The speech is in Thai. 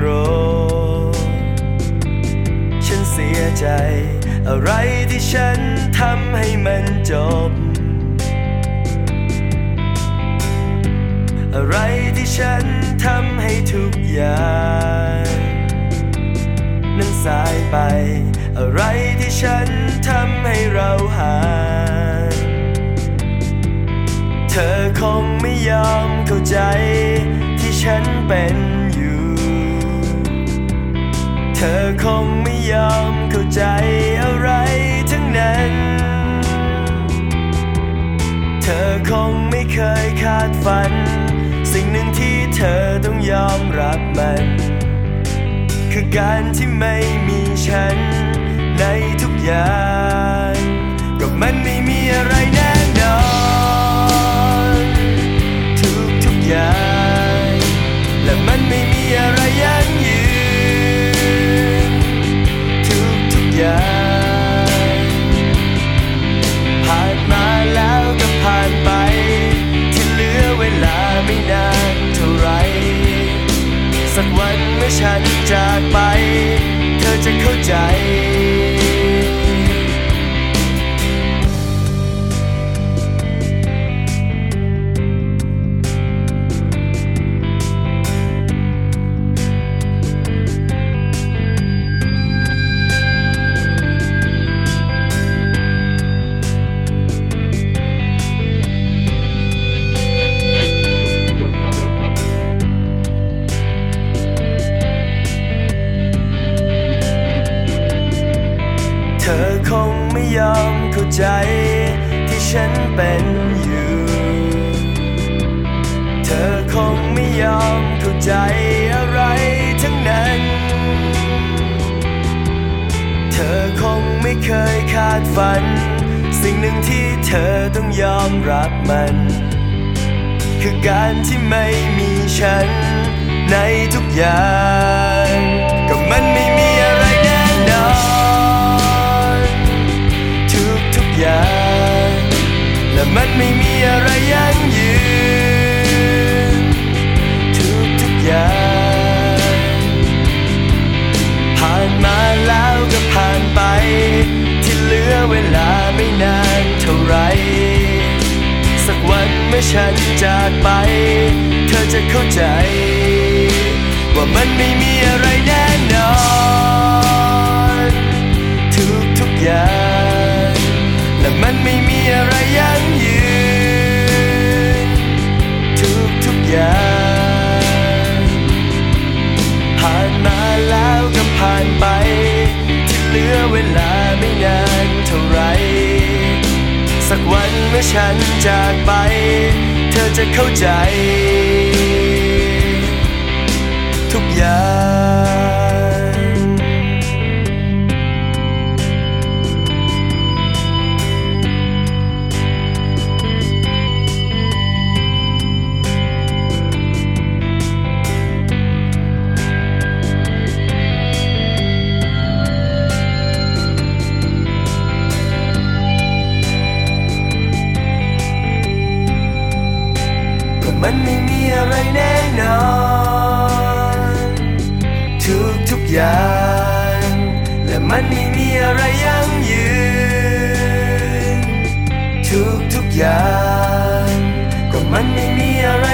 โกรธ ฉันเสียใจ อะไรที่ฉันทำให้มันจบ อะไรที่ฉันทำให้ทุกอย่างนั้นสายไป อะไรที่ฉันทำให้เราห่างเธอคงไม่ยอมเข้าใจที่ฉันเป็น เธอคงไม่ยอมเข้าใจอะไรทั้งนั้น เธอคงไม่เคยคาดฝัน สิ่งหนึ่งที่เธอต้องยอมรับมัน คือการที่ไม่มีฉันในทุกอย่าง ใจที่ฉันเป็นอยู่ เธอคงไม่ยอมเข้าใจอะไรทั้งนั้น เธอคงไม่เคยคาดฝัน สิ่งหนึ่งที่เธอต้องยอมรับมัน คือการที่ไม่มีฉันในทุกอย่าง ก็มันไม่ มันไม่มีอะไรยั่งยืนทุกทุกอย่างผ่านมาแล้วก็ผ่านไป ที่เหลือเวลาไม่นานเท่าไร สักวันเมื่อฉันจากไป เธอจะเข้าใจ มื่อฉันจากไป เธอจะเข้าใจ ทุกอย่าง มีอะไรแน่นอน ทุกทุกอย่าง และมันไม่มีอะไรยั่งยืน ทุกทุกอย่าง ก็มันไม่มีอะไร